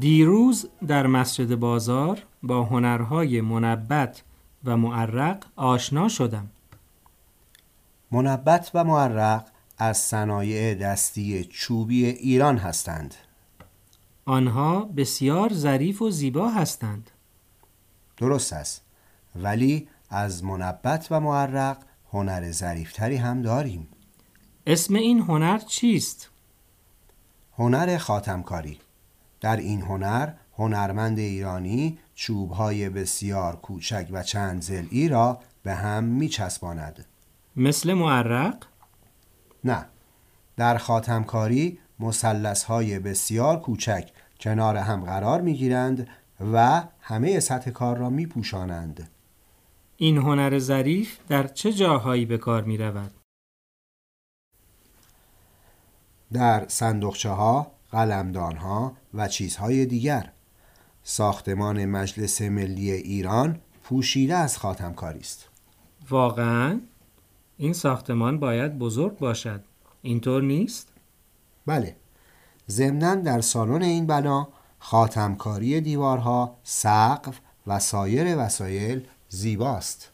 دیروز در مسجد بازار با هنرهای منبت و معرق آشنا شدم. منبت و معرق از صنایع دستی چوبی ایران هستند. آنها بسیار ظریف و زیبا هستند. درست است. ولی از منبت و معرق هنر ظریفتری هم داریم. اسم این هنر چیست؟ هنر خاتمکاری. در این هنر هنرمند ایرانی چوبهای بسیار کوچک و چند زلی را به هم می چسباند مثل معرق؟ نه در خاتمکاری مسلس های بسیار کوچک کنار هم قرار می گیرند و همه سطح کار را می پوشانند این هنر ظریف در چه جاهایی به کار می رود؟ در صندوقچه ها، قلمدان ها و چیزهای دیگر. ساختمان مجلس ملی ایران پوشیده از خاتمکاری است. واقعا؟ این ساختمان باید بزرگ باشد. اینطور نیست؟ بله. ضمنا در سالن این بنا خاتمکاری دیوارها، سقف و سایر وسایل زیباست.